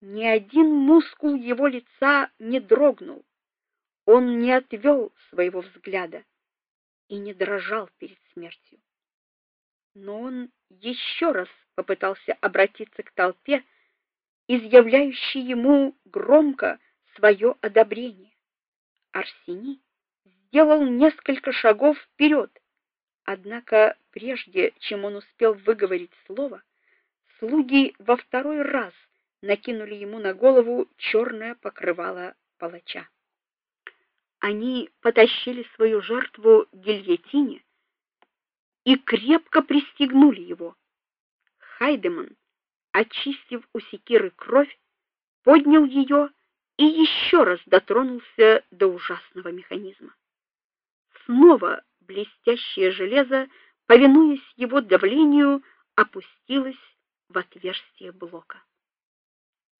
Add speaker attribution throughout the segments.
Speaker 1: Ни один мускул его лица не дрогнул. Он не отвел своего взгляда и не дрожал перед смертью. Но он еще раз попытался обратиться к толпе, изъявляющей ему громко свое одобрение. Арсений сделал несколько шагов вперед, однако прежде чем он успел выговорить слово, слуги во второй раз накинули ему на голову черное покрывало палача. Они потащили свою жертву к гильотине и крепко пристегнули его. Хайдеман, очистив у секиры кровь, поднял ее и еще раз дотронулся до ужасного механизма. Снова блестящее железо, повинуясь его давлению, опустилось в отверстие блока.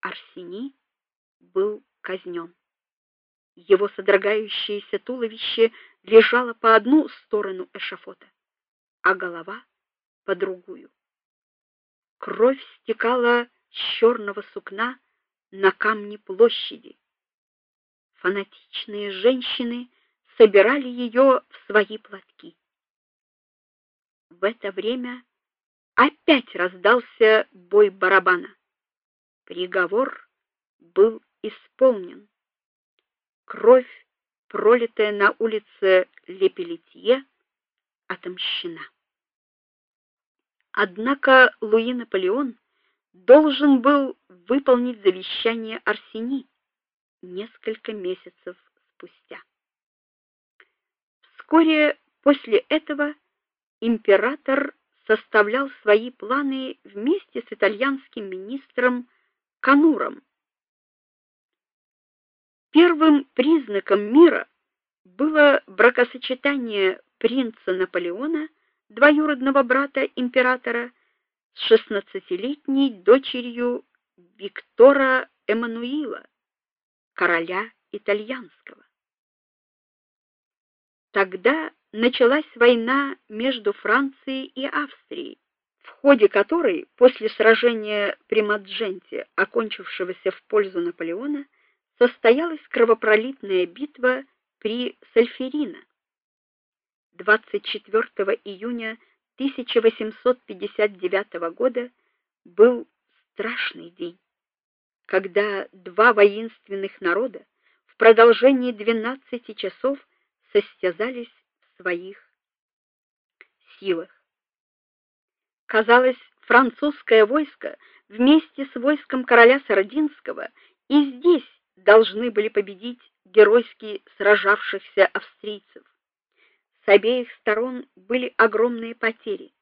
Speaker 1: Арсений был казнен. Его содрогающееся туловище лежало по одну сторону эшафота, а голова по другую. Кровь стекала с черного сукна на камни площади. Фанатичные женщины собирали ее в свои платки. В это время опять раздался бой барабана. Приговор был исполнен. Кровь, пролитая на улице Лепелетье, отомщена. Однако Луи Наполеон должен был выполнить завещание Арсени несколько месяцев спустя. Вскоре после этого император составлял свои планы вместе с итальянским министром Кануром. Первым признаком мира было бракосочетание принца Наполеона, двоюродного брата императора, с шестнадцатилетней дочерью Виктора Эммануила, короля итальянского. Тогда началась война между Францией и Австрией, в ходе которой после сражения при Мадженте, окончившегося в пользу Наполеона, состоялась кровопролитная битва при Сальферино. 24 июня 1859 года был страшный день, когда два воинственных народа в продолжении 12 часов состязались в своих силах. Казалось, французское войско вместе с войском короля Сардинского и здесь должны были победить геройски сражавшихся австрийцев. С обеих сторон были огромные потери,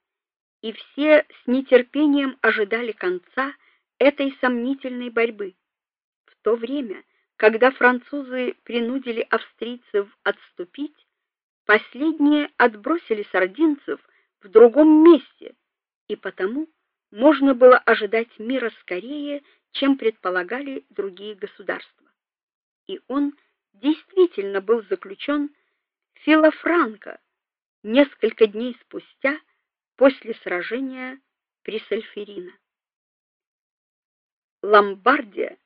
Speaker 1: и все с нетерпением ожидали конца этой сомнительной борьбы. В то время, когда французы принудили австрийцев отступить, последние отбросили сардинцев в другом месте, и потому можно было ожидать мира скорее, чем предполагали другие государства. И он действительно был заключен Филофранко несколько дней спустя после сражения при Сальферино. Ломбардия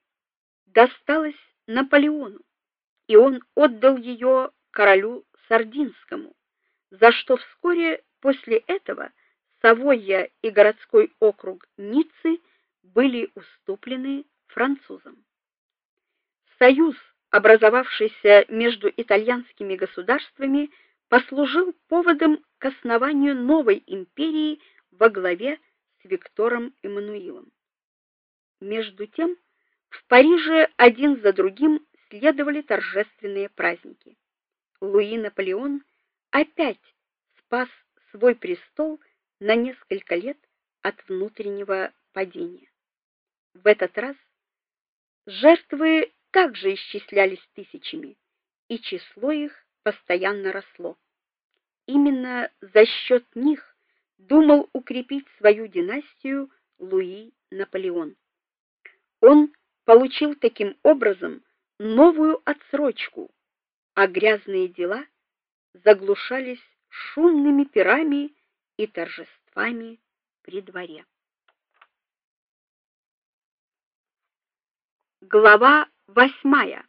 Speaker 1: досталась Наполеону, и он отдал ее королю Сардинскому, за что вскоре после этого Савойя и городской округ Ниццы были уступлены французам. Союз образовавшийся между итальянскими государствами, послужил поводом к основанию новой империи во главе с Виктором Эммануилом. Между тем, в Париже один за другим следовали торжественные праздники. Луи Наполеон опять спас свой престол на несколько лет от внутреннего падения. В этот раз жертвы также исчислялись тысячами, и число их постоянно росло. Именно за счет них думал укрепить свою династию Луи Наполеон. Он получил таким образом новую отсрочку, а грязные дела заглушались шумными пирами и торжествами при дворе. Глава восьмая